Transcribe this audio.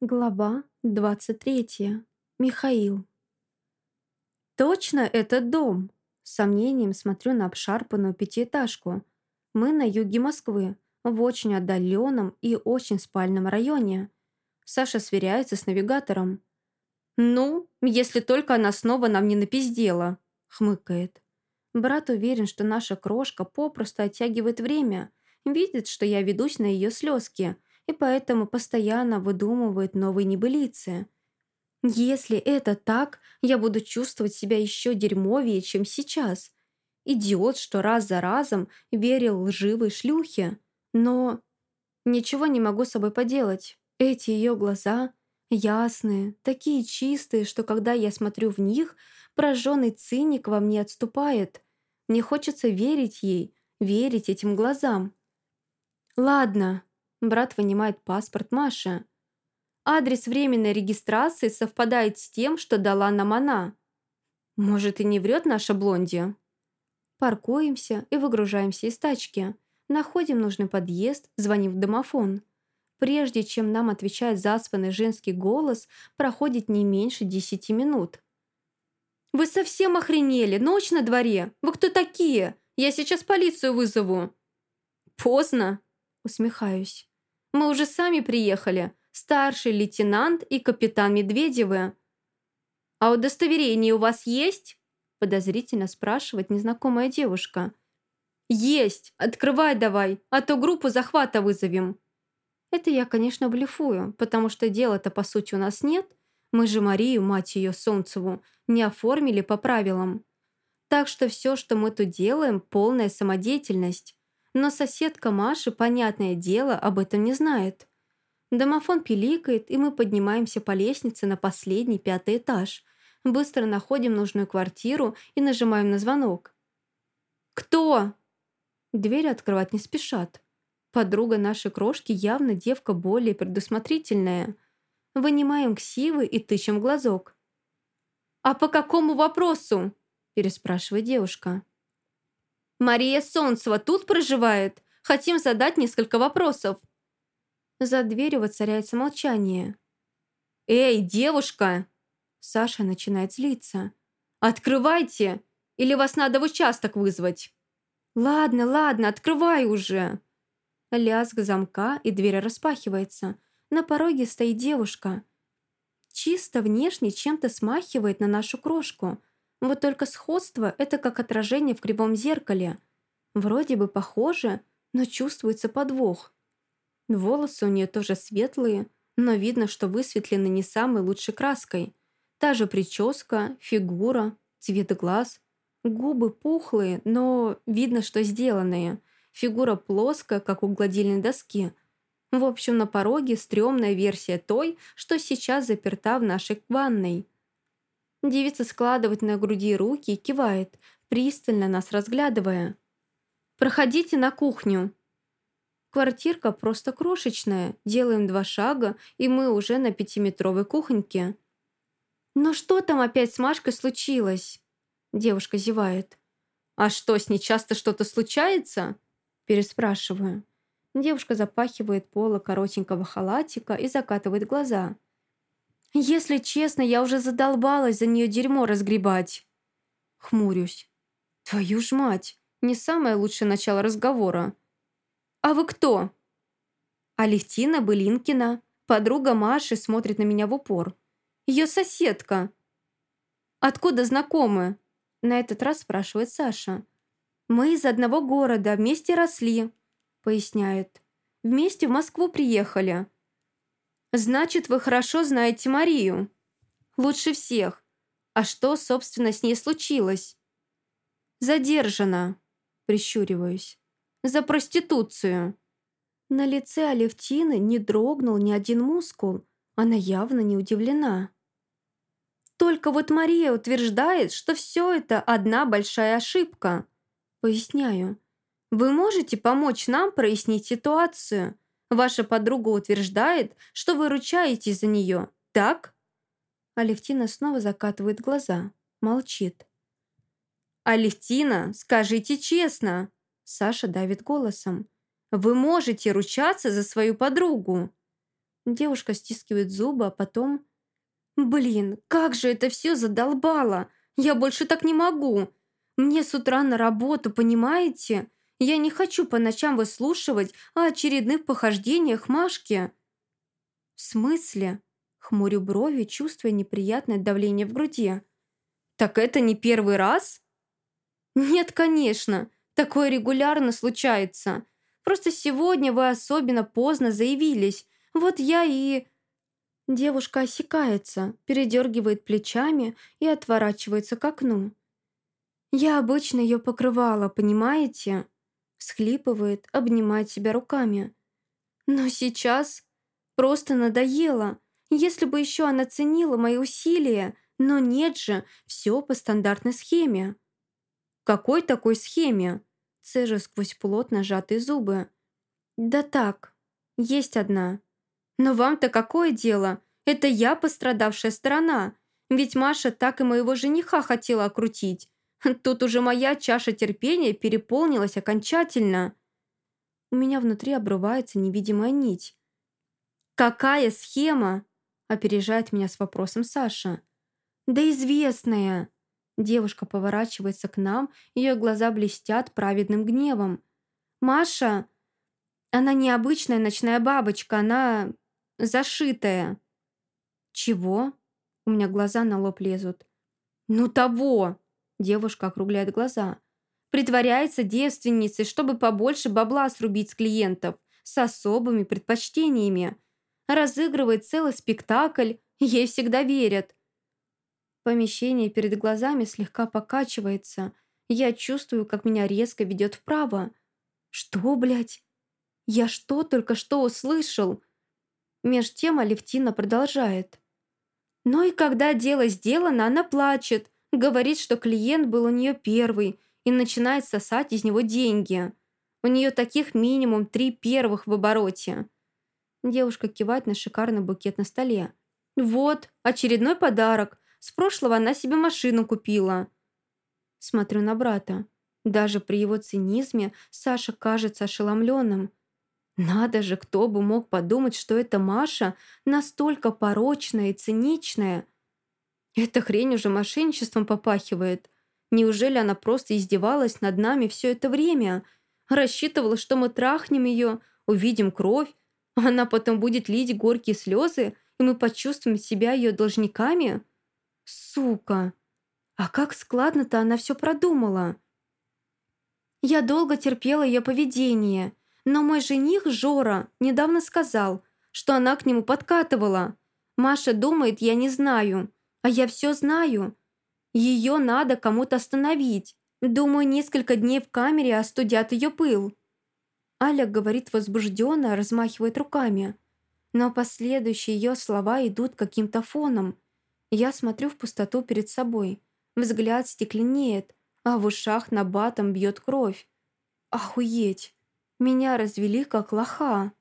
Глава 23. Михаил. «Точно этот дом?» С сомнением смотрю на обшарпанную пятиэтажку. Мы на юге Москвы, в очень отдаленном и очень спальном районе. Саша сверяется с навигатором. «Ну, если только она снова нам не напиздела», — хмыкает. Брат уверен, что наша крошка попросту оттягивает время, видит, что я ведусь на ее слезки — и поэтому постоянно выдумывает новые небылицы. Если это так, я буду чувствовать себя еще дерьмовее, чем сейчас. Идиот, что раз за разом верил лживой шлюхе. Но ничего не могу с собой поделать. Эти ее глаза ясные, такие чистые, что когда я смотрю в них, прожженный циник во мне отступает. Мне хочется верить ей, верить этим глазам. Ладно, Брат вынимает паспорт Маши. Адрес временной регистрации совпадает с тем, что дала нам она. Может, и не врет наша блонди? Паркуемся и выгружаемся из тачки. Находим нужный подъезд, звоним в домофон. Прежде чем нам отвечает заспанный женский голос, проходит не меньше десяти минут. «Вы совсем охренели? Ночь на дворе? Вы кто такие? Я сейчас полицию вызову». «Поздно», — усмехаюсь. Мы уже сами приехали. Старший лейтенант и капитан Медведевы. А удостоверение у вас есть? Подозрительно спрашивает незнакомая девушка. Есть! Открывай давай, а то группу захвата вызовем. Это я, конечно, блефую, потому что дела-то по сути у нас нет. Мы же Марию, мать ее Солнцеву, не оформили по правилам. Так что все, что мы тут делаем, полная самодеятельность. Но соседка Маши, понятное дело, об этом не знает. Домофон пиликает, и мы поднимаемся по лестнице на последний пятый этаж. Быстро находим нужную квартиру и нажимаем на звонок. «Кто?» Дверь открывать не спешат. Подруга нашей крошки явно девка более предусмотрительная. Вынимаем ксивы и тычем глазок. «А по какому вопросу?» переспрашивает девушка. Мария Солнцева тут проживает? Хотим задать несколько вопросов». За дверью воцаряется молчание. «Эй, девушка!» Саша начинает злиться. «Открывайте! Или вас надо в участок вызвать?» «Ладно, ладно, открывай уже!» Лязг замка, и дверь распахивается. На пороге стоит девушка. Чисто внешне чем-то смахивает на нашу крошку, вот только сходство – это как отражение в кривом зеркале. Вроде бы похоже, но чувствуется подвох. Волосы у нее тоже светлые, но видно, что высветлены не самой лучшей краской. Та же прическа, фигура, цвет глаз. Губы пухлые, но видно, что сделанные. Фигура плоская, как у гладильной доски. В общем, на пороге стрёмная версия той, что сейчас заперта в нашей ванной – Девица складывает на груди руки и кивает, пристально нас разглядывая. «Проходите на кухню». Квартирка просто крошечная, делаем два шага, и мы уже на пятиметровой кухоньке. «Но что там опять с Машкой случилось?» Девушка зевает. «А что, с ней часто что-то случается?» Переспрашиваю. Девушка запахивает поло коротенького халатика и закатывает глаза – если честно, я уже задолбалась за нее дерьмо разгребать. Хмурюсь. Твою ж мать, не самое лучшее начало разговора. А вы кто? Алевтина Былинкина, подруга Маши, смотрит на меня в упор. Ее соседка. Откуда знакомы? На этот раз спрашивает Саша. Мы из одного города, вместе росли, поясняет. Вместе в Москву приехали. «Значит, вы хорошо знаете Марию?» «Лучше всех. А что, собственно, с ней случилось?» «Задержана», — прищуриваюсь. «За проституцию». На лице Алевтины не дрогнул ни один мускул. Она явно не удивлена. «Только вот Мария утверждает, что все это одна большая ошибка». Поясняю. «Вы можете помочь нам прояснить ситуацию?» Ваша подруга утверждает, что вы ручаетесь за нее, так?» Алевтина снова закатывает глаза, молчит. «Алевтина, скажите честно!» Саша давит голосом. «Вы можете ручаться за свою подругу?» Девушка стискивает зубы, а потом... «Блин, как же это все задолбало! Я больше так не могу! Мне с утра на работу, понимаете? Я не хочу по ночам выслушивать о очередных похождениях Машки». «В смысле?» Хмурю брови, чувствуя неприятное давление в груди. «Так это не первый раз?» «Нет, конечно. Такое регулярно случается. Просто сегодня вы особенно поздно заявились. Вот я и...» Девушка осекается, передергивает плечами и отворачивается к окну. «Я обычно ее покрывала, понимаете?» Всхлипывает, обнимает себя руками. «Но сейчас просто надоело. Если бы еще она ценила мои усилия, но нет же, все по стандартной схеме». «Какой такой схеме?» Цежу сквозь плотно сжатые зубы. «Да так, есть одна. Но вам-то какое дело? Это я пострадавшая сторона. Ведь Маша так и моего жениха хотела окрутить. Тут уже моя чаша терпения переполнилась окончательно. У меня внутри обрывается невидимая нить. «Какая схема?» – опережает меня с вопросом Саша. «Да известная!» Девушка поворачивается к нам, ее глаза блестят праведным гневом. «Маша, она необычная ночная бабочка, она зашитая». «Чего?» У меня глаза на лоб лезут. «Ну того!» Девушка округляет глаза. Притворяется девственницей, чтобы побольше бабла срубить с клиентов, с особыми предпочтениями. Разыгрывает целый спектакль, ей всегда верят. Помещение перед глазами слегка покачивается. Я чувствую, как меня резко ведет вправо. Что, блядь? Я что только что услышал? Меж тем Алевтина продолжает. Но и когда дело сделано, она плачет. Говорит, что клиент был у нее первый и начинает сосать из него деньги. У нее таких минимум три первых в обороте. Девушка кивает на шикарный букет на столе. «Вот, очередной подарок. С прошлого она себе машину купила». Смотрю на брата. Даже при его цинизме Саша кажется ошеломленным. Надо же, кто бы мог подумать, что эта Маша настолько порочная и циничная – эта хрень уже мошенничеством попахивает. Неужели она просто издевалась над нами все это время? Рассчитывала, что мы трахнем ее, увидим кровь, а она потом будет лить горькие слезы, и мы почувствуем себя ее должниками? Сука! А как складно-то она все продумала. Я долго терпела ее поведение, но мой жених Жора недавно сказал, что она к нему подкатывала. Маша думает, я не знаю. А я все знаю. Ее надо кому-то остановить. Думаю, несколько дней в камере остудят ее пыл». Аля говорит возбужденно, размахивает руками. Но последующие ее слова идут каким-то фоном. Я смотрю в пустоту перед собой. Взгляд стекленеет, а в ушах на батом бьет кровь. Охуеть! Меня развели как лоха.